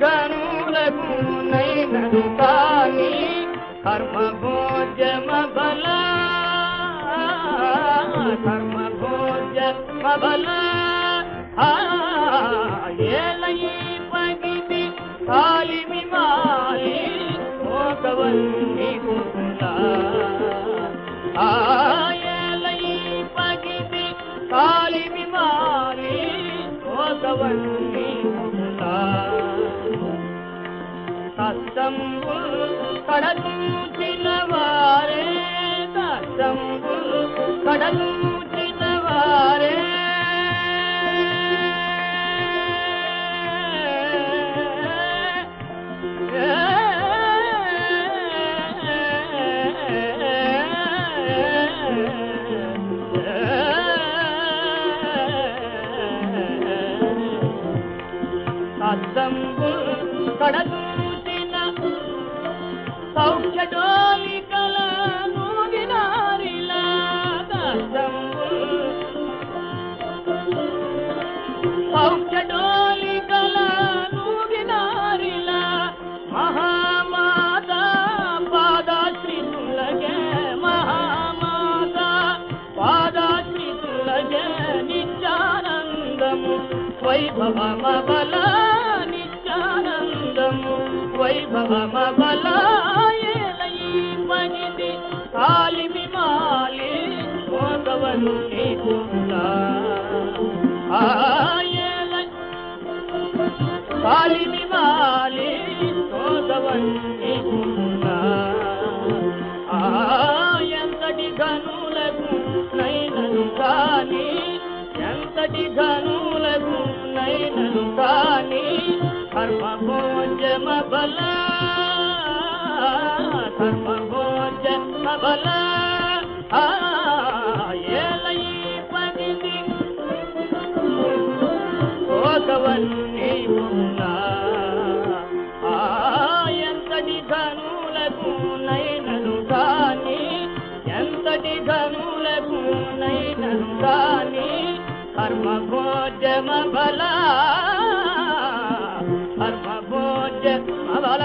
గనులకు నైనను కాని కర్మ భోజమ బల కర్మ భోజమ బల ఏలయి పగిది కాలిమి మాలి మోకవల్లి కుల ఆయలై పగిది కాలిమి మాలి మోకవల్లి కుల தத்தம்பு கடலூற்றினவாரே தத்தம்பு கடலூற்றினவாரே கடலும் వైభవమ బల నిత్యానందము. వైభవమ బలా ఏలై పగిది కాలిమి మాలి మోగవన్ని కుంద ఆయలై కాలిమి మాలి మోగవన్ని కుంద ఆ ఎంతటి ఘనులకు నైనను కాని ఎంతటి ఘనులకు నైనను కాని కర్మ భోజమ బల కర్మ భోజమ బల ఆ, ఏలై పగిది భోగవన్నీ ఉన్నా ఆ ఎంతటి ఘనులకు నైనను కాని ఎంతటి ఘనులకు నైనను కాని కర్మ భోజమ బలా కర్మ భోజమ బల.